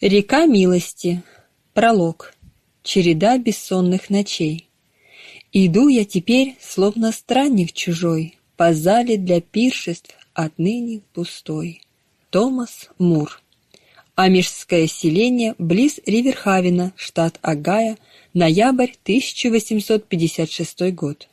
Река милости. Пролог. Череда бессонных ночей. Иду я теперь, словно странник чужой, По зале для пиршеств отныне пустой. Томас Мур. Амишское селение близ Риверхавена, штат Агая, ноябрь 1856 год.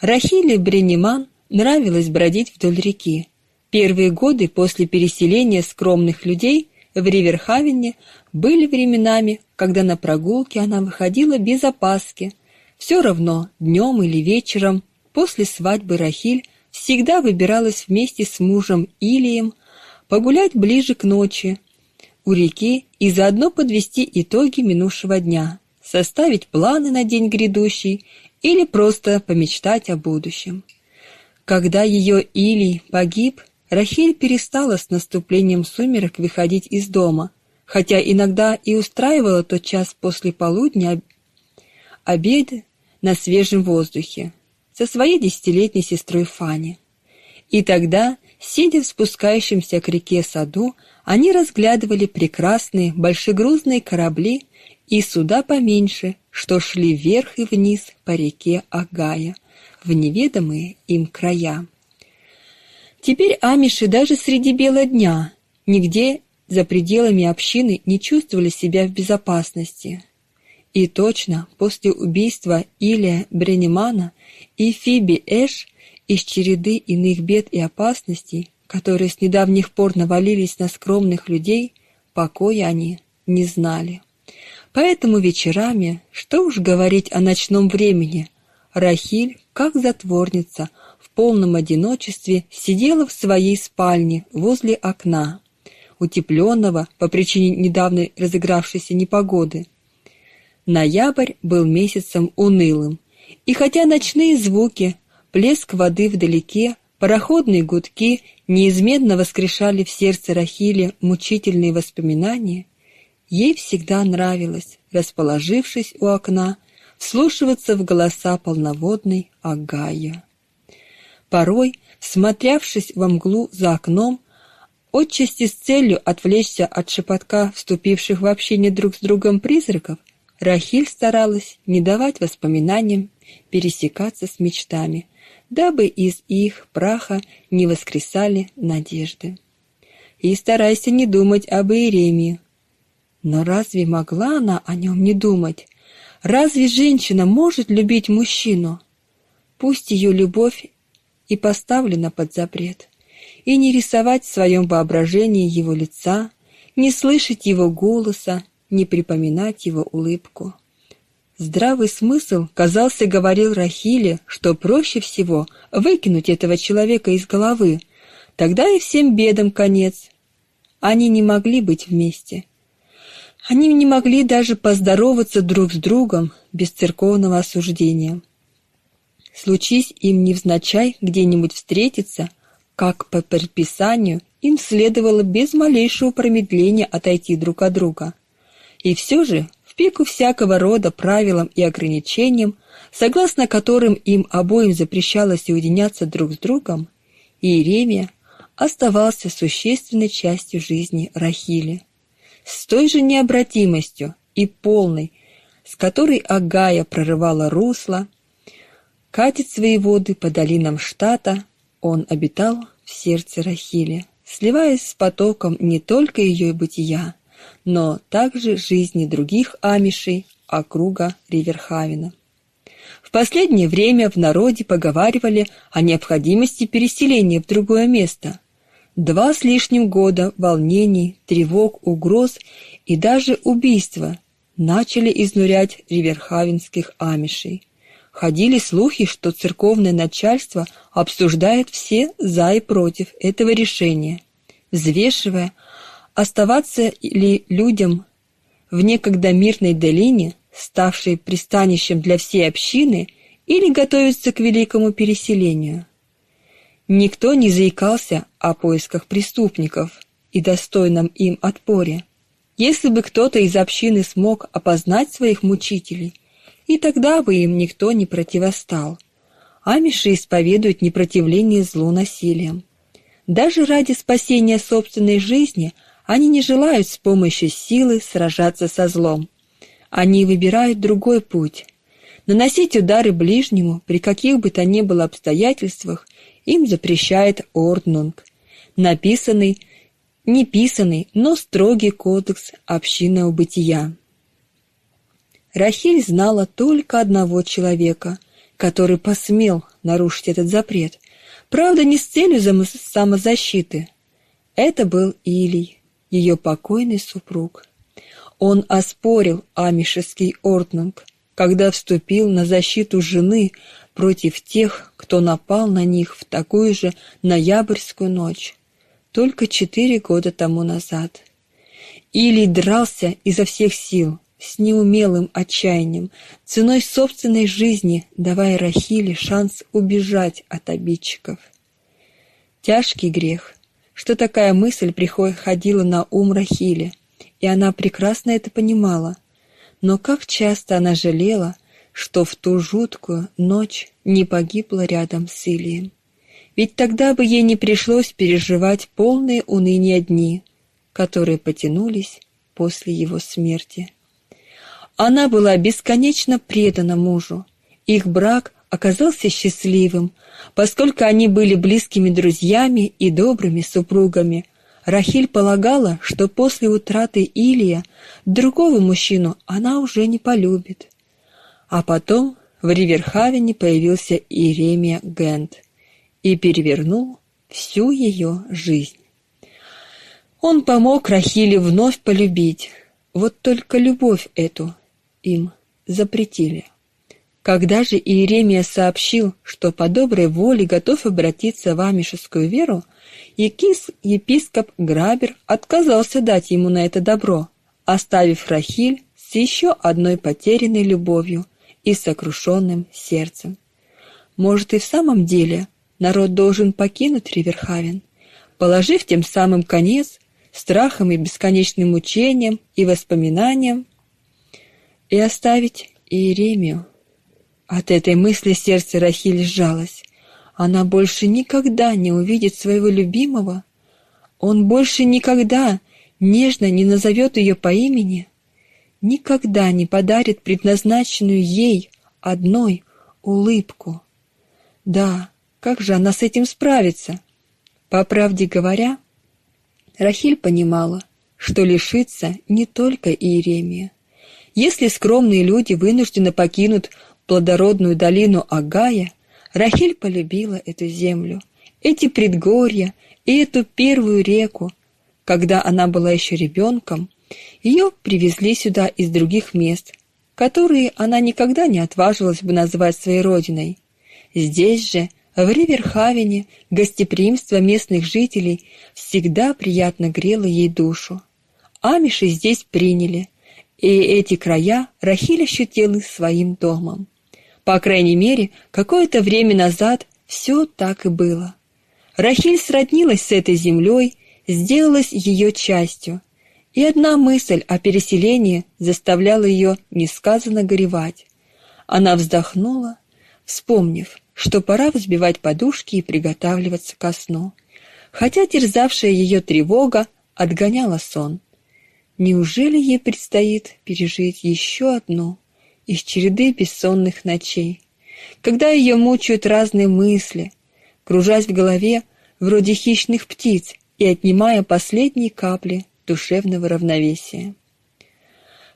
Рахиле Брениман нравилось бродить вдоль реки. Первые годы после переселения скромных людей – в Риверхавене были временами, когда на прогулке она выходила без опаски. Все равно, днем или вечером, после свадьбы Рахиль всегда выбиралась вместе с мужем Илием погулять ближе к ночи у реки и заодно подвести итоги минувшего дня, составить планы на день грядущий или просто помечтать о будущем. Когда ее Илий погиб, Рахиль перестала с наступлением сумерек выходить из дома, хотя иногда и устраивала тот час после полудня обеды на свежем воздухе со своей десятилетней сестрой Фанни. И тогда, сидя в спускающемся к реке саду, они разглядывали прекрасные большегрузные корабли и суда поменьше, что шли вверх и вниз по реке Агая в неведомые им края. Теперь амиши даже среди бела дня нигде за пределами общины не чувствовали себя в безопасности. И точно после убийства Илия Бренемана и Фиби Эш из череды иных бед и опасностей, которые с недавних пор навалились на скромных людей, покоя они не знали. Поэтому вечерами, что уж говорить о ночном времени, Рахиль, как затворница, полном одиночестве сидела в своей спальне возле окна, утепленного по причине недавно разыгравшейся непогоды. Ноябрь был месяцем унылым, и хотя ночные звуки, плеск воды вдалеке, пароходные гудки неизменно воскрешали в сердце Рахили мучительные воспоминания, ей всегда нравилось, расположившись у окна, вслушиваться в голоса полноводной Агая. Порой, смотрявшись во мглу за окном, отчасти с целью отвлечься от шепотка вступивших в общение друг с другом призраков, Рахиль старалась не давать воспоминаниям пересекаться с мечтами, дабы из их праха не воскресали надежды. И старайся не думать об Иеремии. Но разве могла она о нем не думать? Разве женщина может любить мужчину? Пусть ее любовь и поставлена под запрет, и не рисовать в своем воображении его лица, не слышать его голоса, не припоминать его улыбку. Здравый смысл, казался, говорил Рахиле, что проще всего выкинуть этого человека из головы, тогда и всем бедам конец. Они не могли быть вместе. Они не могли даже поздороваться друг с другом без церковного осуждения. Случись им невзначай где-нибудь встретиться, как по предписанию им следовало без малейшего промедления отойти друг от друга. И все же, в пику всякого рода правилам и ограничениям, согласно которым им обоим запрещалось уединяться друг с другом, Иеремия оставался существенной частью жизни Рахили. С той же необратимостью и полной, с которой Агая прорывала русло, катит свои воды по долинам штата, он обитал в сердце Рахили, сливаясь с потоком не только ее бытия, но также жизни других амишей округа Риверхавена. В последнее время в народе поговаривали о необходимости переселения в другое место. Два с лишним года волнений, тревог, угроз и даже убийства начали изнурять риверхавенских амишей. Ходили слухи, что церковное начальство обсуждает все за и против этого решения, взвешивая, оставаться ли людям в некогда мирной долине, ставшей пристанищем для всей общины, или готовиться к великому переселению. Никто не заикался о поисках преступников и достойном им отпоре. Если бы кто-то из общины смог опознать своих мучителей – и тогда бы им никто не противостал. Амиши исповедуют непротивление злу насилием. Даже ради спасения собственной жизни Они не желают с помощью силы сражаться со злом. Они выбирают другой путь. Наносить удары ближнему при каких бы то ни было обстоятельствах им запрещает Орднунг, написанный, не писанный, но строгий кодекс общинного бытия. Рахиль знала только одного человека, который посмел нарушить этот запрет, правда, не с целью самозащиты. Это был Илий, ее покойный супруг. Он оспорил амишеский орднунг, когда вступил на защиту жены против тех, кто напал на них в такую же ноябрьскую ночь, только четыре года тому назад. Или дрался изо всех сил, с неумелым отчаянием, ценой собственной жизни, давая Рахиле шанс убежать от обидчиков. Тяжкий грех, что такая мысль приходила на ум Рахиле, и она прекрасно это понимала. Но как часто она жалела, что в ту жуткую ночь не погибла рядом с Илием. Ведь тогда бы ей не пришлось переживать полные уныния дни, которые потянулись после его смерти. Она была бесконечно предана мужу. Их брак оказался счастливым, поскольку они были близкими друзьями и добрыми супругами. Рахиль полагала, что после утраты Илия другого мужчину она уже не полюбит. А потом в Риверхавене появился Иеремия Гент и перевернул всю ее жизнь. Он помог Рахиле вновь полюбить, вот только любовь эту им запретили. Когда же Иеремия сообщил, что по доброй воле готов обратиться в амишескую веру, епископ Грабер отказался дать ему на это добро, оставив Рахиль с еще одной потерянной любовью и сокрушенным сердцем. Может и в самом деле народ должен покинуть Риверхавен, положив тем самым конец страхам и бесконечным мучениям и воспоминаниям, и оставить Иеремию. От этой мысли сердце Рахиль сжалось. Она больше никогда не увидит своего любимого. Он больше никогда нежно не назовет ее по имени, никогда не подарит предназначенную ей одной улыбку. Да, как же она с этим справится? По правде говоря, Рахиль понимала, что лишится не только Иеремия. Если скромные люди вынуждены покинуть плодородную долину Агая, Рахиль полюбила эту землю, эти предгорья и эту первую реку. Когда она была еще ребенком, ее привезли сюда из других мест, которые она никогда не отважилась бы назвать своей родиной. Здесь же, в Риверхавене, гостеприимство местных жителей всегда приятно грело ей душу. Амиши здесь приняли, и эти края Рахиль ощутила своим домом. По крайней мере, какое-то время назад все так и было. Рахиль сроднилась с этой землей, сделалась ее частью, и одна мысль о переселении заставляла ее несказанно горевать. Она вздохнула, вспомнив, что пора взбивать подушки и приготавливаться ко сну, хотя терзавшая ее тревога отгоняла сон. Неужели ей предстоит пережить еще одну из череды бессонных ночей, когда ее мучают разные мысли, кружась в голове вроде хищных птиц и отнимая последние капли душевного равновесия.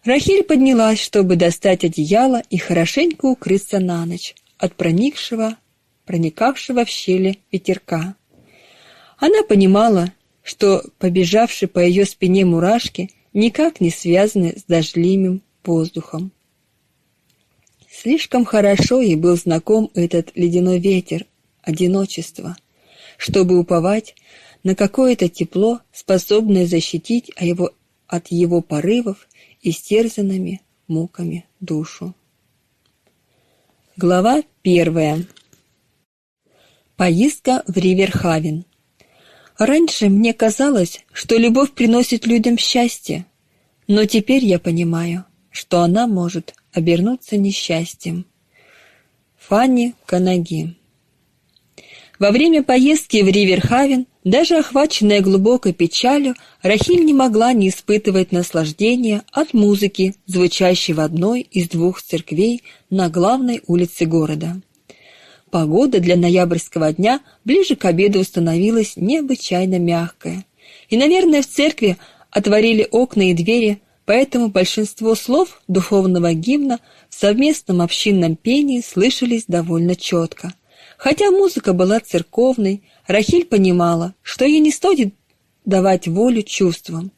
Рахиль поднялась, чтобы достать одеяло и хорошенько укрыться на ночь от проникшего, проникавшего в щели ветерка. Она понимала, что побежавшие по ее спине мурашки никак не связаны с дождливым воздухом. Слишком хорошо ей был знаком этот ледяной ветер, одиночество, чтобы уповать на какое-то тепло, способное защитить его от его порывов и стерзанными муками душу. Глава первая. Поездка в Риверхавен. Раньше мне казалось, что любовь приносит людям счастье, но теперь я понимаю, что она может обернуться несчастьем. Фанни Канаги Во время поездки в Риверхавен Даже охваченная глубокой печалью, Рахиль не могла не испытывать наслаждения от музыки, звучащей в одной из двух церквей на главной улице города. Погода для ноябрьского дня ближе к обеду становилась необычайно мягкая. И, наверное, в церкви отворили окна и двери, поэтому большинство слов духовного гимна в совместном общинном пении слышались довольно четко. Хотя музыка была церковной, Рахиль понимала, что ей не стоит давать волю чувствам.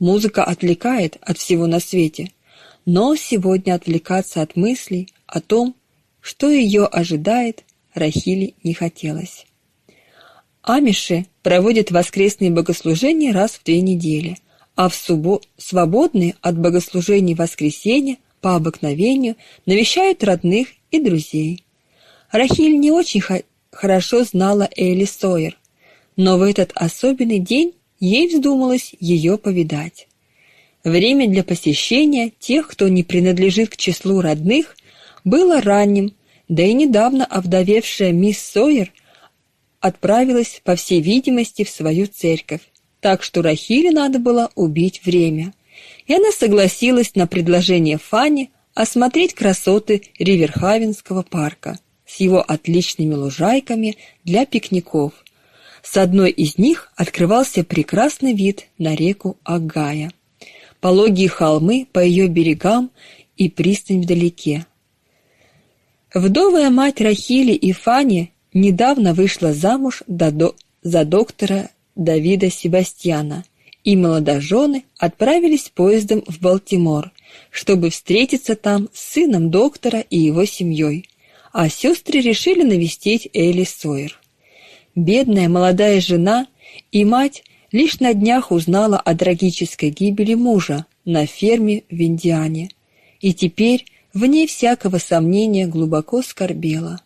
Музыка отвлекает от всего на свете, но сегодня отвлекаться от мыслей о том, что ее ожидает, Рахиле не хотелось. Амиши проводят воскресные богослужения раз в две недели, а в суббо свободные от богослужений воскресенья по обыкновению навещают родных и друзей. Рахиль не очень хорошо знала Элли Сойер, но в этот особенный день ей вздумалось ее повидать. Время для посещения тех, кто не принадлежит к числу родных, было ранним, да и недавно овдовевшая мисс Сойер отправилась, по всей видимости, в свою церковь, так что Рахиле надо было убить время. И она согласилась на предложение Фанни осмотреть красоты Риверхавенского парка с его отличными лужайками для пикников. С одной из них открывался прекрасный вид на реку Агая, пологие холмы по ее берегам и пристань вдалеке. Вдовая мать Рахили и Фани недавно вышла замуж за доктора Давида Себастьяна, и молодожены отправились поездом в Балтимор, чтобы встретиться там с сыном доктора и его семьей, а сестры решили навестить Элли Сойер. Бедная молодая жена и мать лишь на днях узнала о трагической гибели мужа на ферме в Индиане, и теперь вне всякого сомнения глубоко скорбела.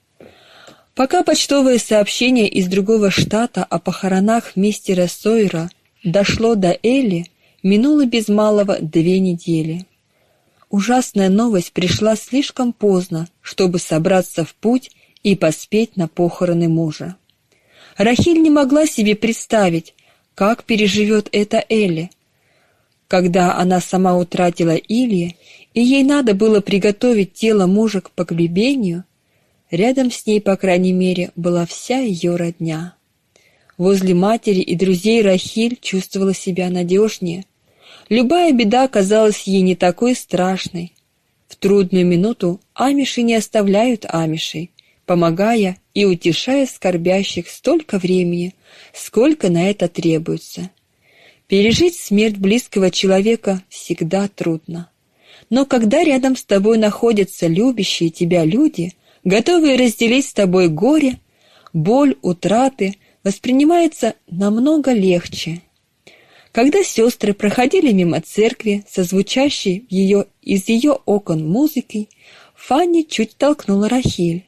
Пока почтовое сообщение из другого штата о похоронах мистера Сойера дошло до Элли, минуло без малого две недели. Ужасная новость пришла слишком поздно, чтобы собраться в путь и поспеть на похороны мужа. Рахиль не могла себе представить, как переживет это Элли, когда она сама утратила Илья и ей надо было приготовить тело мужа к погребению, рядом с ней, по крайней мере, была вся ее родня. Возле матери и друзей Рахиль чувствовала себя надежнее. Любая беда казалась ей не такой страшной. В трудную минуту амиши не оставляют амишей, помогая и утешая скорбящих столько времени, сколько на это требуется. Пережить смерть близкого человека всегда трудно. Но когда рядом с тобой находятся любящие тебя люди, готовые разделить с тобой горе, боль утраты воспринимается намного легче. Когда сестры проходили мимо церкви со звучащей ее, из ее окон музыкой, Фанни чуть толкнула Рахиль.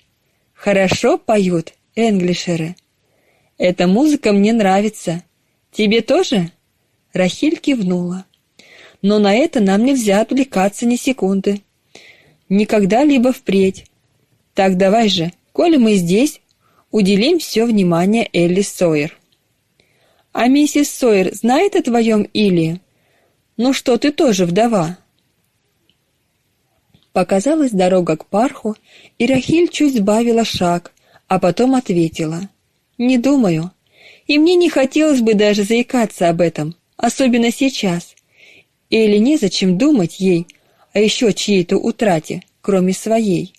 «Хорошо поют, энглишеры. Эта музыка мне нравится. Тебе тоже?» Рахиль кивнула но на это нам нельзя отвлекаться ни секунды. Никогда либо впредь. Так давай же, коли мы здесь, уделим все внимание Элли Сойер. А миссис Сойер знает о твоем Илии? Ну что, ты тоже вдова?» Показалась дорога к парху, и Рахиль чуть сбавила шаг, а потом ответила. «Не думаю. И мне не хотелось бы даже заикаться об этом, особенно сейчас. Или незачем думать ей о еще чьей-то утрате, кроме своей.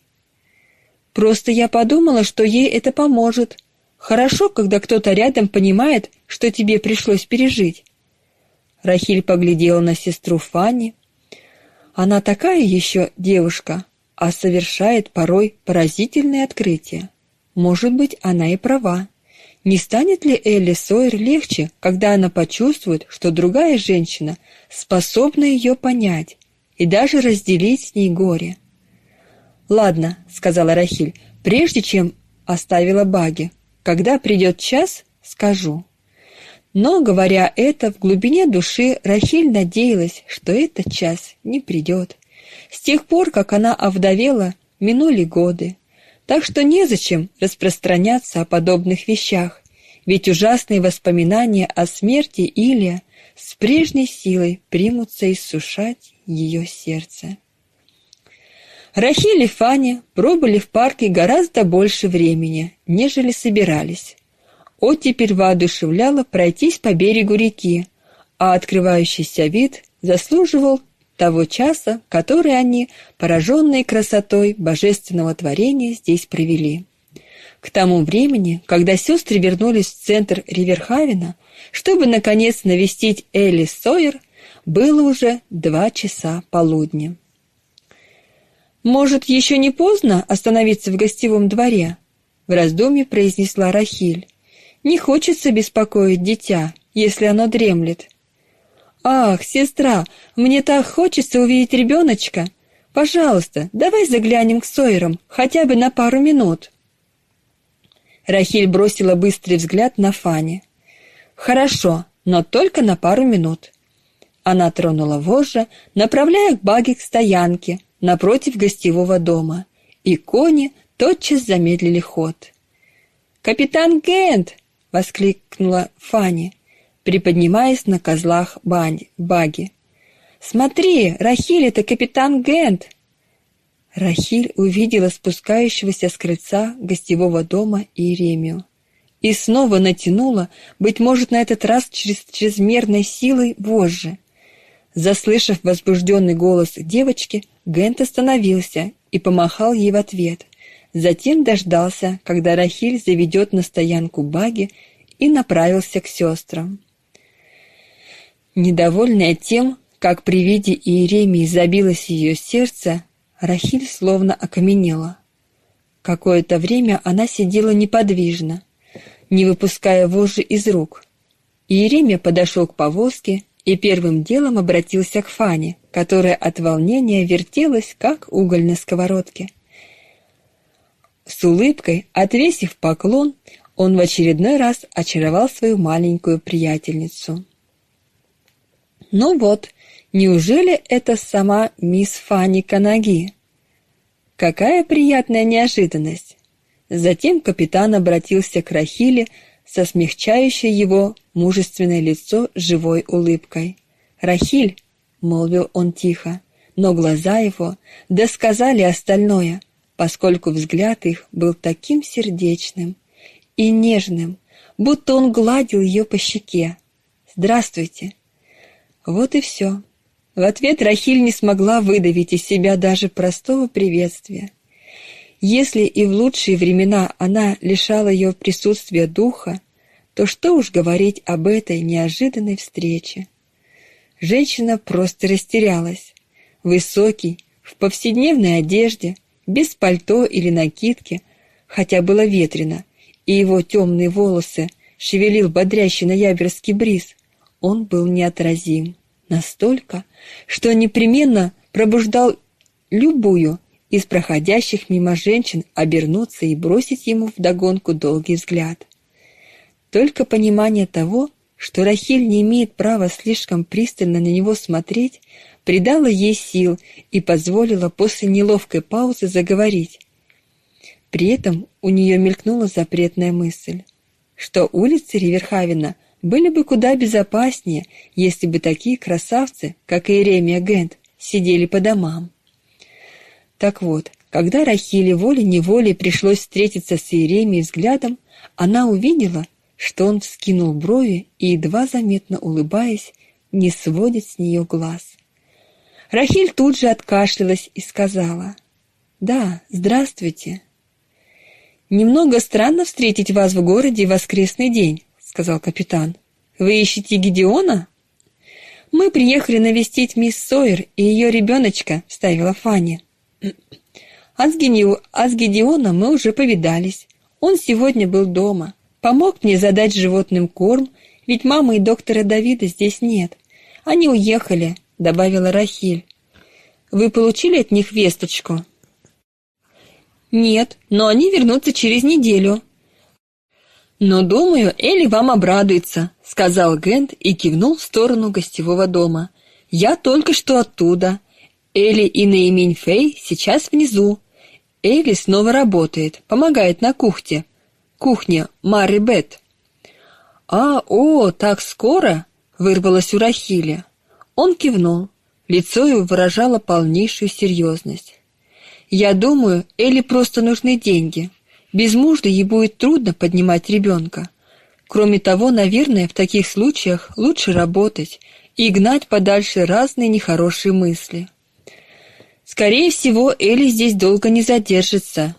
Просто я подумала, что ей это поможет. Хорошо, когда кто-то рядом понимает, что тебе пришлось пережить. Рахиль поглядела на сестру Фанни. Она такая еще девушка, а совершает порой поразительные открытия. Может быть, она и права. Не станет ли Элли Сойер легче, когда она почувствует, что другая женщина способна ее понять и даже разделить с ней горе? «Ладно», — сказала Рахиль, прежде чем оставила баги. «Когда придет час, скажу». Но, говоря это, в глубине души Рахиль надеялась, что этот час не придет. С тех пор, как она овдовела, минули годы так что незачем распространяться о подобных вещах, ведь ужасные воспоминания о смерти Илия с прежней силой примутся иссушать ее сердце. Рахиль и Фаня пробыли в парке гораздо больше времени, нежели собирались. Оттепель воодушевляла пройтись по берегу реки, а открывающийся вид заслуживал того часа, который они, пораженные красотой божественного творения, здесь провели. К тому времени, когда сестры вернулись в центр Риверхавена, чтобы, наконец, навестить Элли Сойер, было уже два часа полудня. «Может, еще не поздно остановиться в гостевом дворе?» В раздумье произнесла Рахиль. «Не хочется беспокоить дитя, если оно дремлет». «Ах, сестра, мне так хочется увидеть ребеночка! Пожалуйста, давай заглянем к Сойерам, хотя бы на пару минут». Рахиль бросила быстрый взгляд на Фани. «Хорошо, но только на пару минут». Она тронула вожжа, направляя баги к стоянке напротив гостевого дома, и кони тотчас замедлили ход. «Капитан Гент!» — воскликнула Фани, приподнимаясь на козлах бани, баги. «Смотри, Рахиль — это капитан Гент!» Рахиль увидела спускающегося с крыльца гостевого дома Иеремию и снова натянула, быть может, на этот раз через чрезмерной силой вожжи. Заслышав возбужденный голос девочки, Гент остановился и помахал ей в ответ. Затем дождался, когда Рахиль заведет на стоянку баги и направился к сестрам. Недовольная тем, как при виде Иеремии забилось ее сердце, Рахиль словно окаменела. Какое-то время она сидела неподвижно, не выпуская вожжи из рук. Иеремия подошел к повозке и первым делом обратился к Фане, которая от волнения вертелась, как уголь на сковородке. С улыбкой, отвесив поклон, он в очередной раз очаровал свою маленькую приятельницу. «Ну вот, неужели это сама мисс Фанни Канаги?» Какая приятная неожиданность! Затем капитан обратился к Рахиле со смягчающей его мужественное лицо живой улыбкой. «Рахиль!» — молвил он тихо, но глаза его досказали остальное, поскольку взгляд их был таким сердечным и нежным, будто он гладил ее по щеке. «Здравствуйте!» Вот и все. В ответ Рахиль не смогла выдавить из себя даже простого приветствия. Если и в лучшие времена она лишала ее присутствия духа, то что уж говорить об этой неожиданной встрече. Женщина просто растерялась. Высокий, в повседневной одежде, без пальто или накидки, хотя было ветрено, и его темные волосы шевелил бодрящий ноябрьский бриз, он был неотразим настолько, что непременно пробуждал любую из проходящих мимо женщин обернуться и бросить ему вдогонку долгий взгляд. Только понимание того, что Рахиль не имеет права слишком пристально на него смотреть, придало ей сил и позволило после неловкой паузы заговорить. При этом у нее мелькнула запретная мысль, что улицы Риверхавена были бы куда безопаснее, если бы такие красавцы, как Иеремия Гент, сидели по домам. Так вот, когда Рахиле волей-неволей пришлось встретиться с Иеремией взглядом, она увидела, что он вскинул брови и, едва заметно улыбаясь, не сводит с нее глаз. Рахиль тут же откашлялась и сказала, «Да, здравствуйте». «Немного странно встретить вас в городе в воскресный день сказал капитан. «Вы ищете Гедеона?» «Мы приехали навестить мисс Сойер и ее ребеночка», — вставила Фанни. «А с, Генео... а с Гедеоном мы уже повидались. Он сегодня был дома. Помог мне задать животным корм, ведь мамы и доктора Давида здесь нет. Они уехали», — добавила Рахиль. «Вы получили от них весточку?» «Нет, но они вернутся через неделю», «Но, думаю, Элли вам обрадуется», — сказал Гент и кивнул в сторону гостевого дома. «Я только что оттуда. Элли и Наиминь Фэй сейчас внизу. Элли снова работает, помогает на кухне. Кухня Мари Бет». «А, о, так скоро?» — вырвалось у Рахиля. Он кивнул. Лицо его выражало полнейшую серьезность. «Я думаю, Элли просто нужны деньги. Без мужа ей будет трудно поднимать ребенка. Кроме того, наверное, в таких случаях лучше работать и гнать подальше разные нехорошие мысли. Скорее всего, Элли здесь долго не задержится.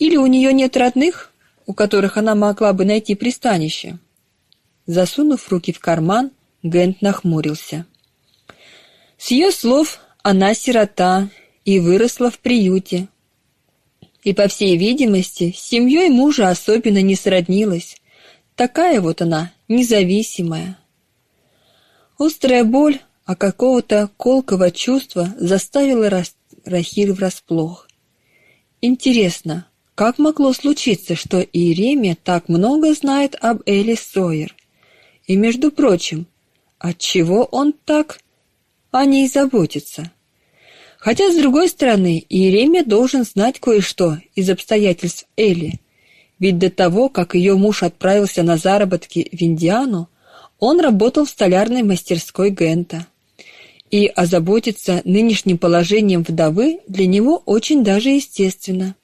Или у нее нет родных, у которых она могла бы найти пристанище. Засунув руки в карман, Гент нахмурился. С ее слов, она сирота и выросла в приюте. И, по всей видимости, с семьей мужа особенно не сроднилась. Такая вот она, независимая. Острая боль, а какого-то колкого чувства заставила Рахиль врасплох. Интересно, как могло случиться, что Иеремия так много знает об Элли Сойер? И, между прочим, отчего он так о ней заботится? Хотя, с другой стороны, Иеремия должен знать кое-что из обстоятельств Элли. Ведь до того, как ее муж отправился на заработки в Индиану, он работал в столярной мастерской Гента и озаботиться нынешним положением вдовы для него очень даже естественно.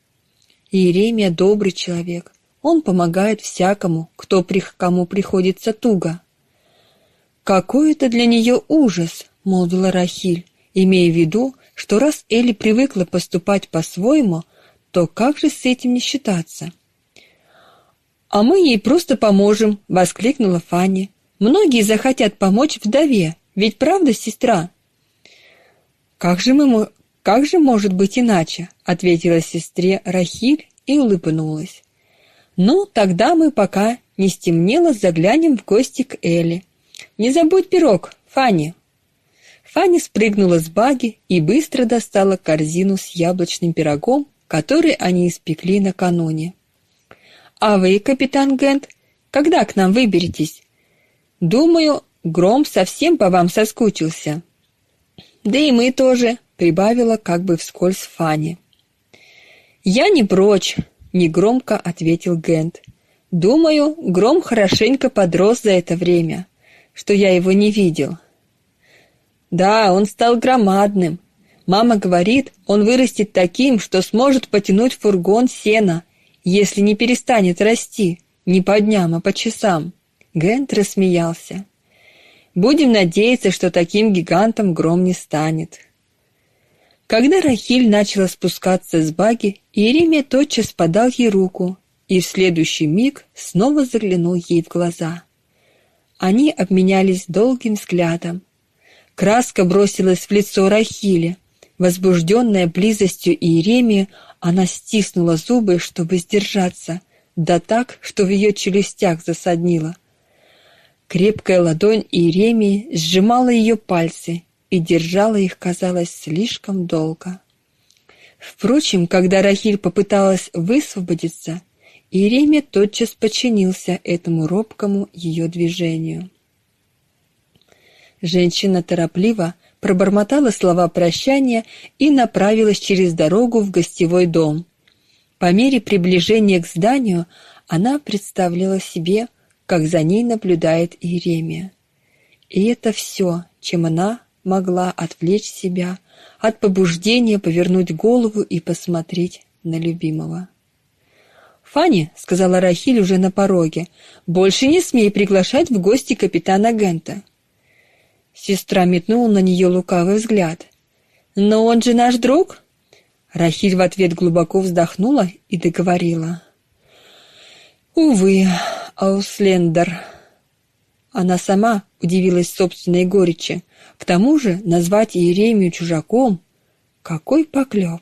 Иеремия добрый человек. Он помогает всякому, кто при кому приходится туго. Какой это для нее ужас, молвила Рахиль, имея в виду, что раз Элли привыкла поступать по-своему, то как же с этим не считаться? А мы ей просто поможем, воскликнула Фанни. Многие захотят помочь вдове, ведь правда, сестра? Как же мы как же может быть иначе, ответила сестре Рахиль и улыбнулась. Ну, тогда мы пока не стемнело заглянем в гости к Элли. Не забудь пирог, Фанни. Фанни спрыгнула с баги и быстро достала корзину с яблочным пирогом, который они испекли накануне. А вы, капитан Гент, когда к нам выберетесь? Думаю, Гром совсем по вам соскучился. Да и мы тоже, прибавила как бы вскользь Фанни. Я не прочь, негромко ответил Гент. Думаю, Гром хорошенько подрос за это время, что я его не видел. Да, он стал громадным. Мама говорит, он вырастет таким, что сможет потянуть фургон сена, если не перестанет расти, не по дням, а по часам. Гент рассмеялся. Будем надеяться, что таким гигантом гром не станет. Когда Рахиль начала спускаться с баги, Иеремия тотчас подал ей руку и в следующий миг снова заглянул ей в глаза. Они обменялись долгим взглядом. Краска бросилась в лицо Рахили. Возбужденная близостью Иеремии, она стиснула зубы, чтобы сдержаться, да так, что в ее челюстях засаднило. Крепкая ладонь Иеремии сжимала ее пальцы и держала их, казалось, слишком долго. Впрочем, когда Рахиль попыталась высвободиться, Иеремия тотчас подчинился этому робкому ее движению. Женщина торопливо пробормотала слова прощания и направилась через дорогу в гостевой дом. По мере приближения к зданию она представляла себе, как за ней наблюдает Иеремия. И это все, чем она могла отвлечь себя от побуждения повернуть голову и посмотреть на любимого. «Фанни», — сказала Рахиль уже на пороге, — «больше не смей приглашать в гости капитана Гента». Сестра метнула на нее лукавый взгляд. «Но он же наш друг?» Рахиль в ответ глубоко вздохнула и договорила. «Увы, Ауслендер». Она сама удивилась собственной горечи. К тому же назвать Иеремию чужаком — какой поклеп!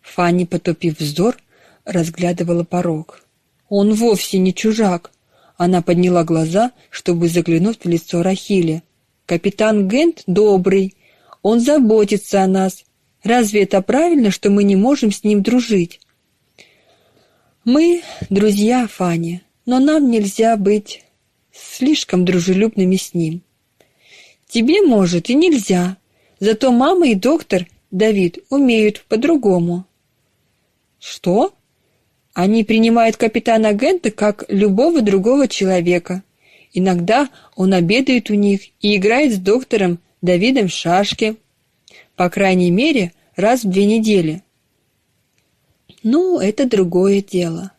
Фанни, потупив вздор, разглядывала порог. «Он вовсе не чужак!» Она подняла глаза, чтобы заглянуть в лицо Рахили. «Капитан Гент добрый, он заботится о нас. Разве это правильно, что мы не можем с ним дружить?» «Мы друзья, Фанни, но нам нельзя быть слишком дружелюбными с ним. Тебе, может, и нельзя, зато мама и доктор Давид умеют по-другому. Что? Они принимают капитана Гента как любого другого человека Иногда он обедает у них и играет с доктором Давидом в шашки. По крайней мере, раз в две недели. Ну, это другое дело.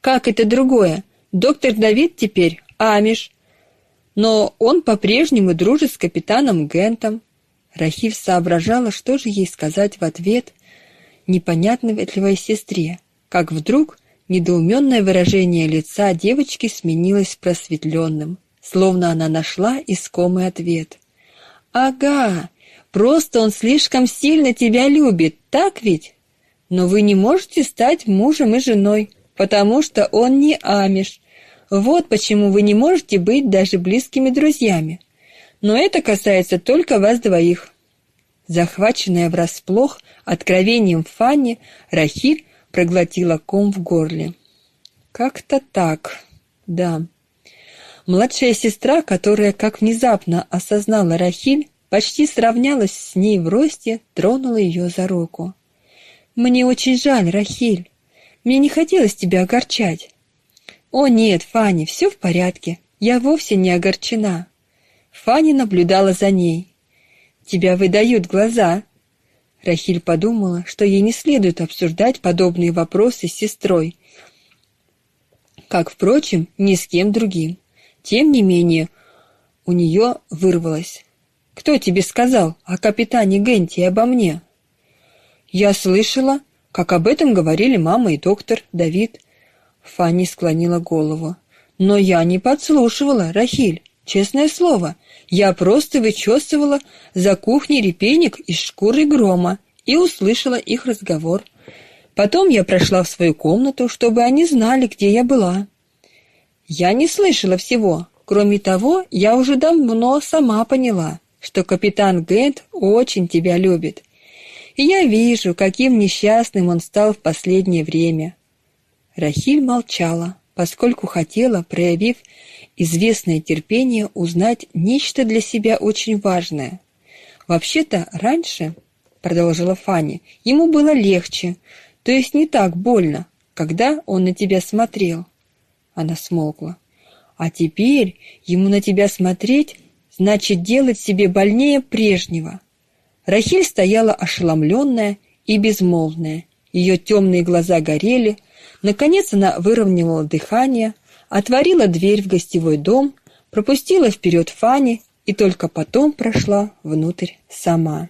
Как это другое? Доктор Давид теперь амиш. Но он по-прежнему дружит с капитаном Гентом. Рахиль соображала, что же ей сказать в ответ непонятной сестре, как вдруг недоуменное выражение лица девочки сменилось просветленным, словно она нашла искомый ответ. «Ага, просто он слишком сильно тебя любит, так ведь? Но вы не можете стать мужем и женой, потому что он не амиш. Вот почему вы не можете быть даже близкими друзьями. Но это касается только вас двоих. Захваченная врасплох откровением Фанни, Рахиль проглотила ком в горле. Как-то так. Да. Младшая сестра, которая как внезапно осознала Рахиль, почти сравнялась с ней в росте, тронула ее за руку. Мне очень жаль, Рахиль. Мне не хотелось тебя огорчать. О нет, Фанни, все в порядке. Я вовсе не огорчена. Фанни наблюдала за ней. Тебя выдают глаза. Рахиль подумала, что ей не следует обсуждать подобные вопросы с сестрой, как, впрочем, ни с кем другим. Тем не менее, у нее вырвалось. «Кто тебе сказал о капитане Генти и обо мне?» «Я слышала, как об этом говорили мама и доктор Давид». Фанни склонила голову. «Но я не подслушивала, Рахиль. Честное слово, я просто вычесывала за кухней репейник из шкуры грома и услышала их разговор. Потом я прошла в свою комнату, чтобы они знали, где я была. Я не слышала всего. Кроме того, я уже давно сама поняла, что капитан Гент очень тебя любит. И я вижу, каким несчастным он стал в последнее время. Рахиль молчала, поскольку хотела, проявив известное терпение узнать нечто для себя очень важное. Вообще-то раньше, продолжила Фанни, ему было легче, то есть не так больно, когда он на тебя смотрел. Она смолкла. А теперь ему на тебя смотреть значит делать себе больнее прежнего. Рахиль стояла ошеломленная и безмолвная. Ее темные глаза горели. Наконец она выровняла дыхание, отворила дверь в гостевой дом, пропустила вперед Фани и только потом прошла внутрь сама.